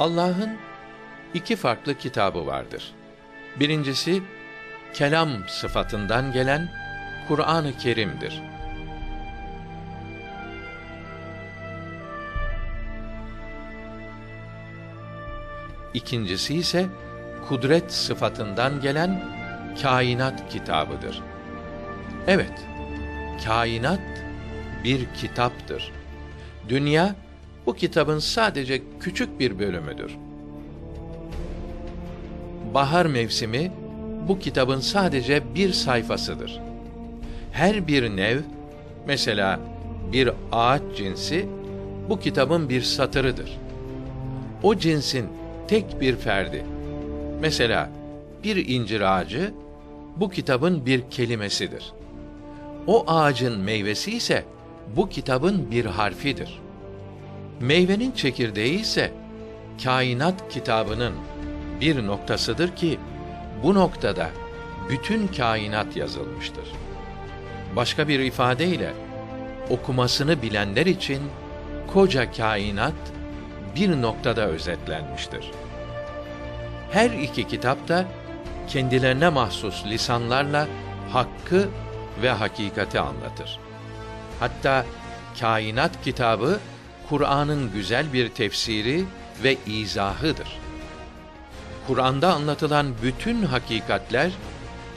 Allah'ın iki farklı kitabı vardır. Birincisi kelam sıfatından gelen Kur'an-ı Kerim'dir. İkincisi ise kudret sıfatından gelen kainat kitabıdır. Evet, kainat bir kitaptır. Dünya bu kitabın sadece küçük bir bölümüdür. Bahar mevsimi bu kitabın sadece bir sayfasıdır. Her bir nev, mesela bir ağaç cinsi, bu kitabın bir satırıdır. O cinsin tek bir ferdi. Mesela bir incir ağacı, bu kitabın bir kelimesidir. O ağacın meyvesi ise bu kitabın bir harfidir. Meyvenin çekirdeği ise kainat kitabının bir noktasıdır ki bu noktada bütün kainat yazılmıştır. Başka bir ifadeyle okumasını bilenler için koca kainat bir noktada özetlenmiştir. Her iki kitap da kendilerine mahsus lisanlarla hakkı ve hakikati anlatır. Hatta kainat kitabı Kur'an'ın güzel bir tefsiri ve izahıdır. Kur'an'da anlatılan bütün hakikatler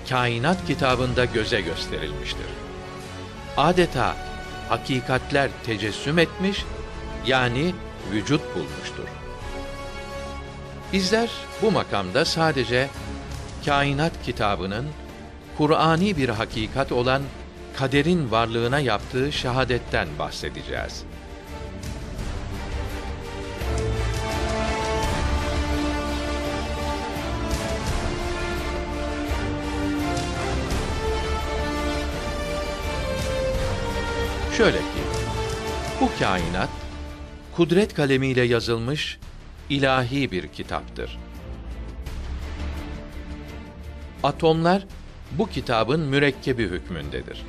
kainat kitabında göze gösterilmiştir. Adeta hakikatler tecessüm etmiş yani vücut bulmuştur. Bizler bu makamda sadece kainat kitabının Kur'ani bir hakikat olan kaderin varlığına yaptığı şahadetten bahsedeceğiz. Şöyle ki, bu kainat, kudret kalemiyle yazılmış ilahi bir kitaptır. Atomlar, bu kitabın mürekkebi hükmündedir.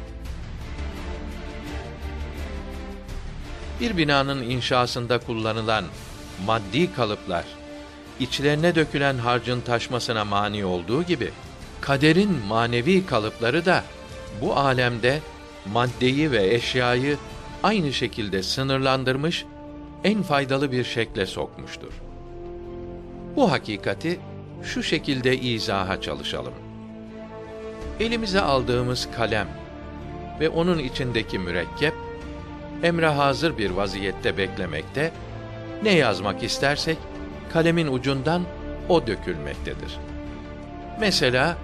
Bir binanın inşasında kullanılan maddi kalıplar, içlerine dökülen harcın taşmasına mani olduğu gibi, kaderin manevi kalıpları da bu alemde maddeyi ve eşyayı aynı şekilde sınırlandırmış, en faydalı bir şekle sokmuştur. Bu hakikati şu şekilde izaha çalışalım. Elimize aldığımız kalem ve onun içindeki mürekkep emre hazır bir vaziyette beklemekte. Ne yazmak istersek kalemin ucundan o dökülmektedir. Mesela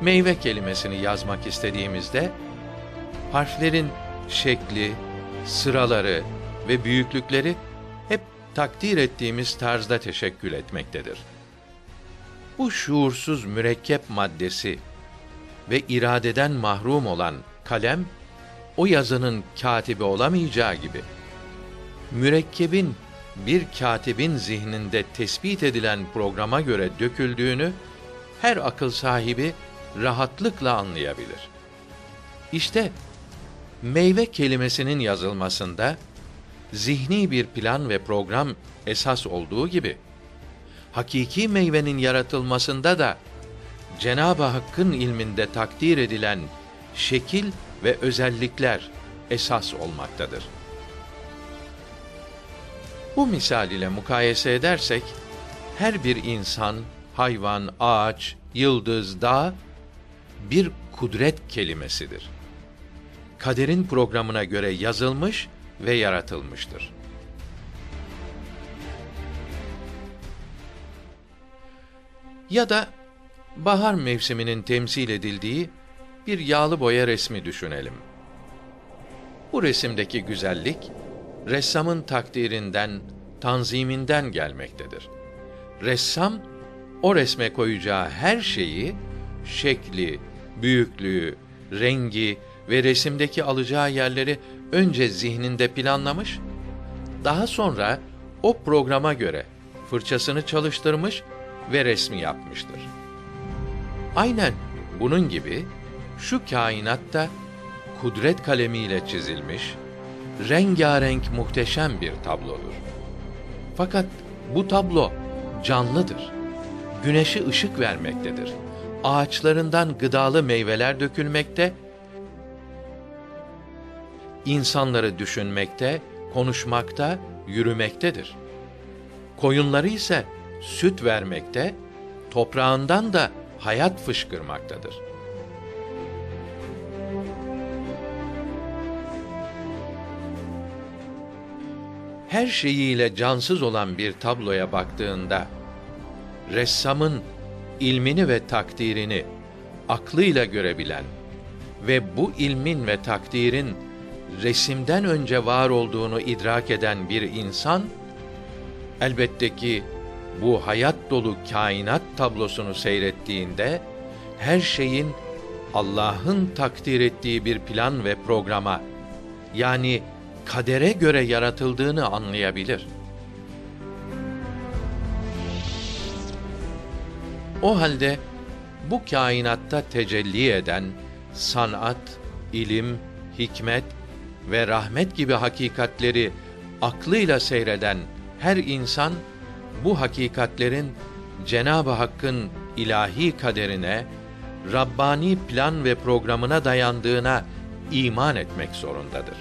meyve kelimesini yazmak istediğimizde harflerin şekli, sıraları ve büyüklükleri hep takdir ettiğimiz tarzda teşekkül etmektedir. Bu şuursuz mürekkep maddesi ve iradeden mahrum olan kalem o yazının katibi olamayacağı gibi mürekkebin bir katibin zihninde tespit edilen programa göre döküldüğünü her akıl sahibi rahatlıkla anlayabilir. İşte meyve kelimesinin yazılmasında zihni bir plan ve program esas olduğu gibi hakiki meyvenin yaratılmasında da Cenab-ı Hakk'ın ilminde takdir edilen şekil ve özellikler esas olmaktadır. Bu misal ile mukayese edersek her bir insan, hayvan, ağaç, yıldız, dağ bir kudret kelimesidir. Kaderin programına göre yazılmış ve yaratılmıştır. Ya da bahar mevsiminin temsil edildiği bir yağlı boya resmi düşünelim. Bu resimdeki güzellik ressamın takdirinden, tanziminden gelmektedir. Ressam o resme koyacağı her şeyi şekli, büyüklüğü, rengi ve resimdeki alacağı yerleri önce zihninde planlamış, daha sonra o programa göre fırçasını çalıştırmış ve resmi yapmıştır. Aynen bunun gibi şu kainatta kudret kalemiyle çizilmiş, rengarenk muhteşem bir tablodur. Fakat Bu tablo canlıdır. Güneşi ışık vermektedir. Ağaçlarından gıdalı meyveler dökülmekte, insanları düşünmekte, konuşmakta, yürümektedir. Koyunları ise süt vermekte, toprağından da hayat fışkırmaktadır. Her şeyiyle cansız olan bir tabloya baktığında ressamın ilmini ve takdirini aklıyla görebilen ve bu ilmin ve takdirin resimden önce var olduğunu idrak eden bir insan elbette ki bu hayat dolu kainat tablosunu seyrettiğinde her şeyin Allah'ın takdir ettiği bir plan ve programa yani kadere göre yaratıldığını anlayabilir. O halde bu kainatta tecelli eden sanat, ilim, hikmet ve rahmet gibi hakikatleri aklıyla seyreden her insan bu hakikatlerin Cenab-ı Hakk'ın ilahi kaderine, Rabbani plan ve programına dayandığına iman etmek zorundadır.